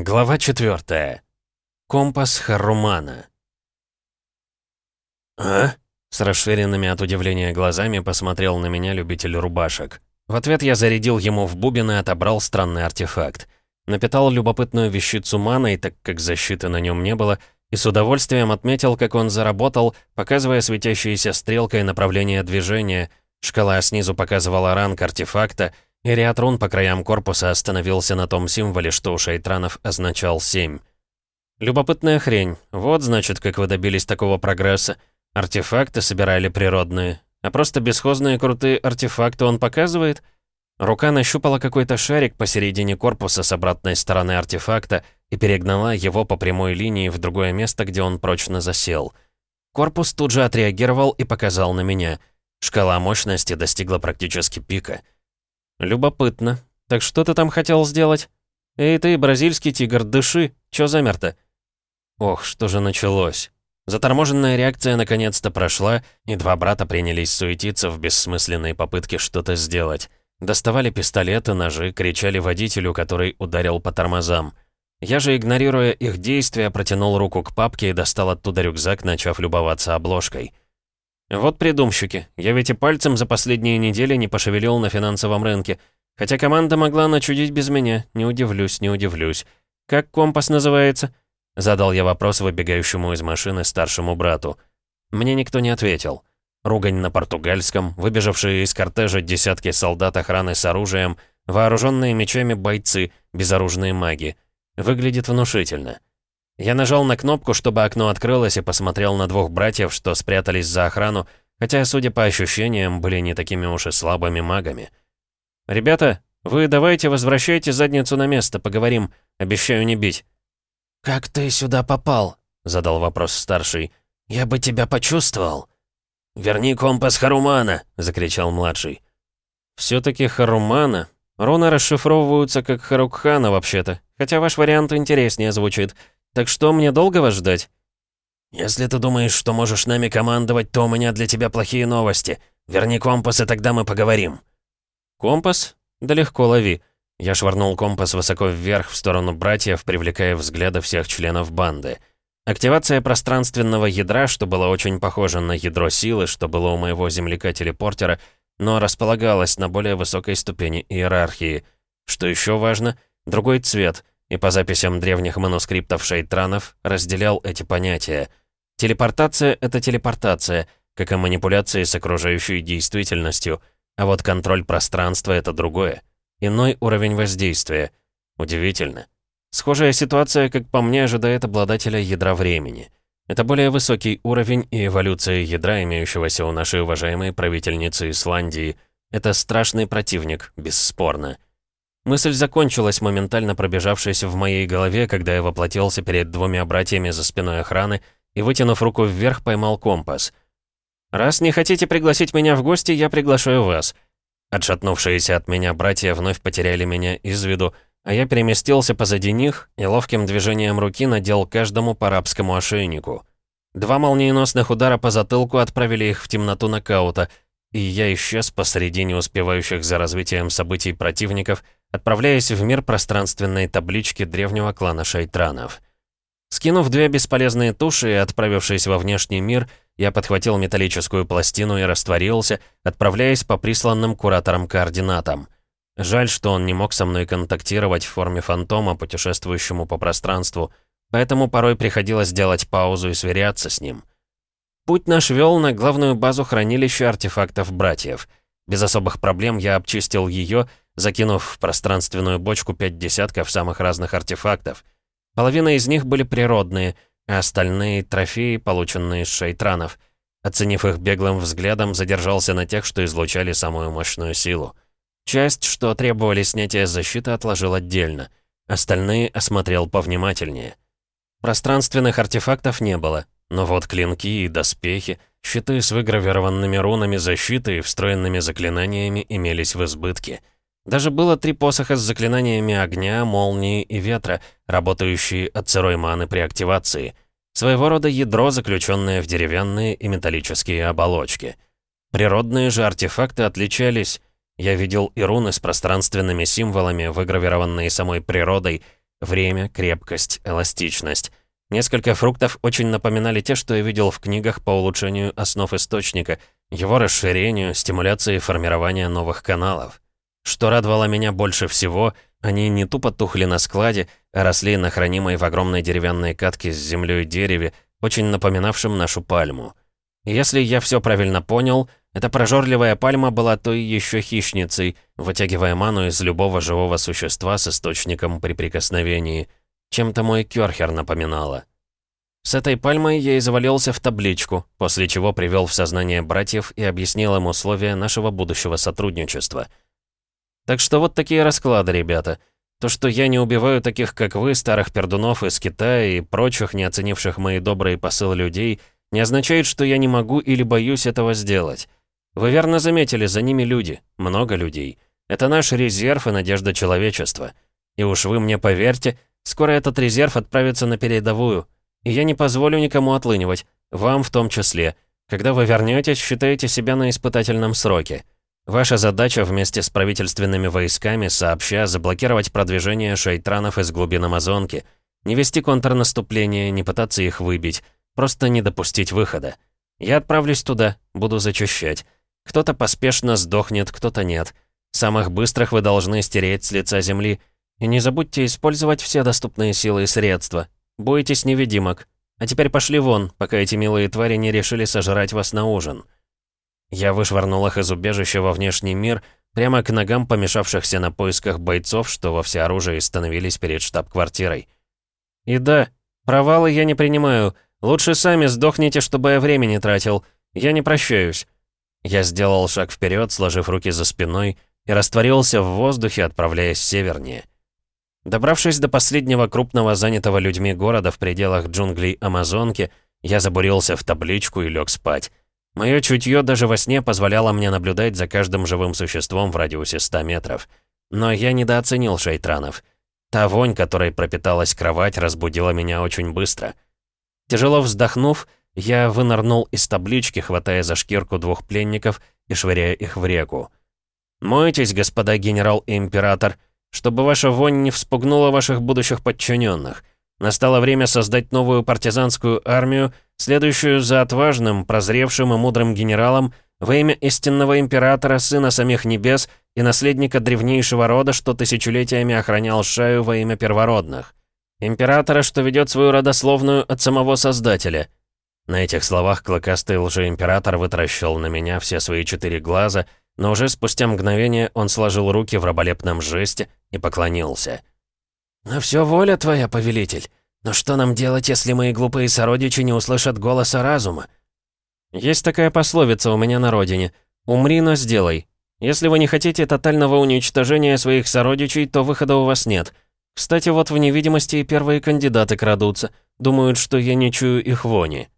Глава 4. Компас Харумана. «А?» С расширенными от удивления глазами посмотрел на меня любитель рубашек. В ответ я зарядил ему в бубен и отобрал странный артефакт. Напитал любопытную вещицу маной, так как защиты на нем не было, и с удовольствием отметил, как он заработал, показывая светящейся стрелкой направление движения. Шкала снизу показывала ранг артефакта — и рун по краям корпуса остановился на том символе, что у шейтранов означал семь. Любопытная хрень. Вот, значит, как вы добились такого прогресса. Артефакты собирали природные. А просто бесхозные крутые артефакты он показывает? Рука нащупала какой-то шарик посередине корпуса с обратной стороны артефакта и перегнала его по прямой линии в другое место, где он прочно засел. Корпус тут же отреагировал и показал на меня. Шкала мощности достигла практически пика — «Любопытно. Так что ты там хотел сделать? Эй ты, бразильский тигр, дыши! Чё замер-то?» Ох, что же началось. Заторможенная реакция наконец-то прошла, и два брата принялись суетиться в бессмысленной попытке что-то сделать. Доставали пистолеты, ножи, кричали водителю, который ударил по тормозам. Я же, игнорируя их действия, протянул руку к папке и достал оттуда рюкзак, начав любоваться обложкой. Вот придумщики. Я ведь и пальцем за последние недели не пошевелил на финансовом рынке. Хотя команда могла начудить без меня. Не удивлюсь, не удивлюсь. Как компас называется? Задал я вопрос выбегающему из машины старшему брату. Мне никто не ответил. Ругань на португальском, выбежавшие из кортежа десятки солдат охраны с оружием, вооруженные мечами бойцы, безоружные маги. Выглядит внушительно. Я нажал на кнопку, чтобы окно открылось, и посмотрел на двух братьев, что спрятались за охрану, хотя, судя по ощущениям, были не такими уж и слабыми магами. «Ребята, вы давайте возвращайте задницу на место, поговорим. Обещаю не бить». «Как ты сюда попал?» — задал вопрос старший. «Я бы тебя почувствовал». «Верни компас Харумана!» — закричал младший. «Все-таки Харумана? Руны расшифровываются как Харукхана, вообще-то. Хотя ваш вариант интереснее звучит. Так что, мне долго вас ждать?» «Если ты думаешь, что можешь нами командовать, то у меня для тебя плохие новости. Верни компас, и тогда мы поговорим». «Компас? Да легко лови». Я швырнул компас высоко вверх в сторону братьев, привлекая взгляды всех членов банды. Активация пространственного ядра, что было очень похоже на ядро силы, что было у моего земляка-телепортера, но располагалось на более высокой ступени иерархии. Что еще важно, другой цвет — и по записям древних манускриптов шейтранов разделял эти понятия. Телепортация — это телепортация, как и манипуляции с окружающей действительностью, а вот контроль пространства — это другое. Иной уровень воздействия. Удивительно. Схожая ситуация, как по мне, ожидает обладателя ядра времени. Это более высокий уровень и эволюция ядра, имеющегося у нашей уважаемой правительницы Исландии. Это страшный противник, бесспорно. Мысль закончилась, моментально пробежавшись в моей голове, когда я воплотился перед двумя братьями за спиной охраны и, вытянув руку вверх, поймал компас. «Раз не хотите пригласить меня в гости, я приглашаю вас». Отшатнувшиеся от меня братья вновь потеряли меня из виду, а я переместился позади них и ловким движением руки надел каждому по арабскому ошейнику. Два молниеносных удара по затылку отправили их в темноту нокаута, и я исчез посреди не успевающих за развитием событий противников — отправляясь в мир пространственной таблички древнего клана шайтранов. Скинув две бесполезные туши и отправившись во внешний мир, я подхватил металлическую пластину и растворился, отправляясь по присланным кураторам координатам. Жаль, что он не мог со мной контактировать в форме фантома, путешествующему по пространству, поэтому порой приходилось делать паузу и сверяться с ним. Путь наш вел на главную базу хранилища артефактов братьев. Без особых проблем я обчистил ее закинув в пространственную бочку пять десятков самых разных артефактов. Половина из них были природные, а остальные — трофеи, полученные из шейтранов. Оценив их беглым взглядом, задержался на тех, что излучали самую мощную силу. Часть, что требовали снятия защиты, отложил отдельно. Остальные осмотрел повнимательнее. Пространственных артефактов не было, но вот клинки и доспехи, щиты с выгравированными рунами защиты и встроенными заклинаниями имелись в избытке — даже было три посоха с заклинаниями огня, молнии и ветра, работающие от сырой маны при активации. Своего рода ядро, заключенное в деревянные и металлические оболочки. Природные же артефакты отличались. Я видел и руны с пространственными символами, выгравированные самой природой, Время, крепкость, эластичность. Несколько фруктов очень напоминали те, что я видел в книгах по улучшению основ источника, его расширению, стимуляции формирования новых каналов. Что радовало меня больше всего, они не тупо тухли на складе, а росли на хранимой в огромной деревянной катке с землей дереве, очень напоминавшем нашу пальму. Если я все правильно понял, эта прожорливая пальма была той еще хищницей, вытягивая ману из любого живого существа с источником при прикосновении. Чем-то мой Кёрхер напоминала. С этой пальмой я и завалился в табличку, после чего привел в сознание братьев и объяснил им условия нашего будущего сотрудничества — так что вот такие расклады, ребята. То, что я не убиваю таких, как вы, старых пердунов из Китая и прочих, не оценивших мои добрые посылы людей, не означает, что я не могу или боюсь этого сделать. Вы верно заметили, за ними люди, много людей. Это наш резерв и надежда человечества. И уж вы мне поверьте, скоро этот резерв отправится на передовую. И я не позволю никому отлынивать, вам в том числе. Когда вы вернетесь, считайте себя на испытательном сроке. Ваша задача вместе с правительственными войсками сообща заблокировать продвижение шайтранов из глубин Амазонки, не вести контрнаступление, не пытаться их выбить, просто не допустить выхода. Я отправлюсь туда, буду зачищать. Кто-то поспешно сдохнет, кто-то нет. Самых быстрых вы должны стереть с лица земли. И не забудьте использовать все доступные силы и средства. Бойтесь невидимок. А теперь пошли вон, пока эти милые твари не решили сожрать вас на ужин. Я вышвырнул их из убежища во внешний мир, прямо к ногам помешавшихся на поисках бойцов, что во всеоружии становились перед штаб-квартирой. И да, провалы я не принимаю. Лучше сами сдохните, чтобы я времени тратил. Я не прощаюсь. Я сделал шаг вперед, сложив руки за спиной, и растворился в воздухе, отправляясь севернее. Добравшись до последнего крупного занятого людьми города в пределах джунглей Амазонки, я забурился в табличку и лег спать. Мое чутье даже во сне позволяло мне наблюдать за каждым живым существом в радиусе 100 метров. Но я недооценил шейтранов. Та вонь, которой пропиталась кровать, разбудила меня очень быстро. Тяжело вздохнув, я вынырнул из таблички, хватая за шкирку двух пленников и швыряя их в реку. «Мойтесь, господа генерал и император, чтобы ваша вонь не вспугнула ваших будущих подчиненных. Настало время создать новую партизанскую армию, следующую за отважным, прозревшим и мудрым генералом во имя истинного императора, сына самих небес и наследника древнейшего рода, что тысячелетиями охранял Шаю во имя первородных. Императора, что ведет свою родословную от самого Создателя. На этих словах клыкастый лжеимператор вытаращил на меня все свои четыре глаза, но уже спустя мгновение он сложил руки в раболепном жесте и поклонился. «На все воля твоя, повелитель. Но что нам делать, если мои глупые сородичи не услышат голоса разума?» «Есть такая пословица у меня на родине. Умри, но сделай. Если вы не хотите тотального уничтожения своих сородичей, то выхода у вас нет. Кстати, вот в невидимости и первые кандидаты крадутся. Думают, что я не чую их вони».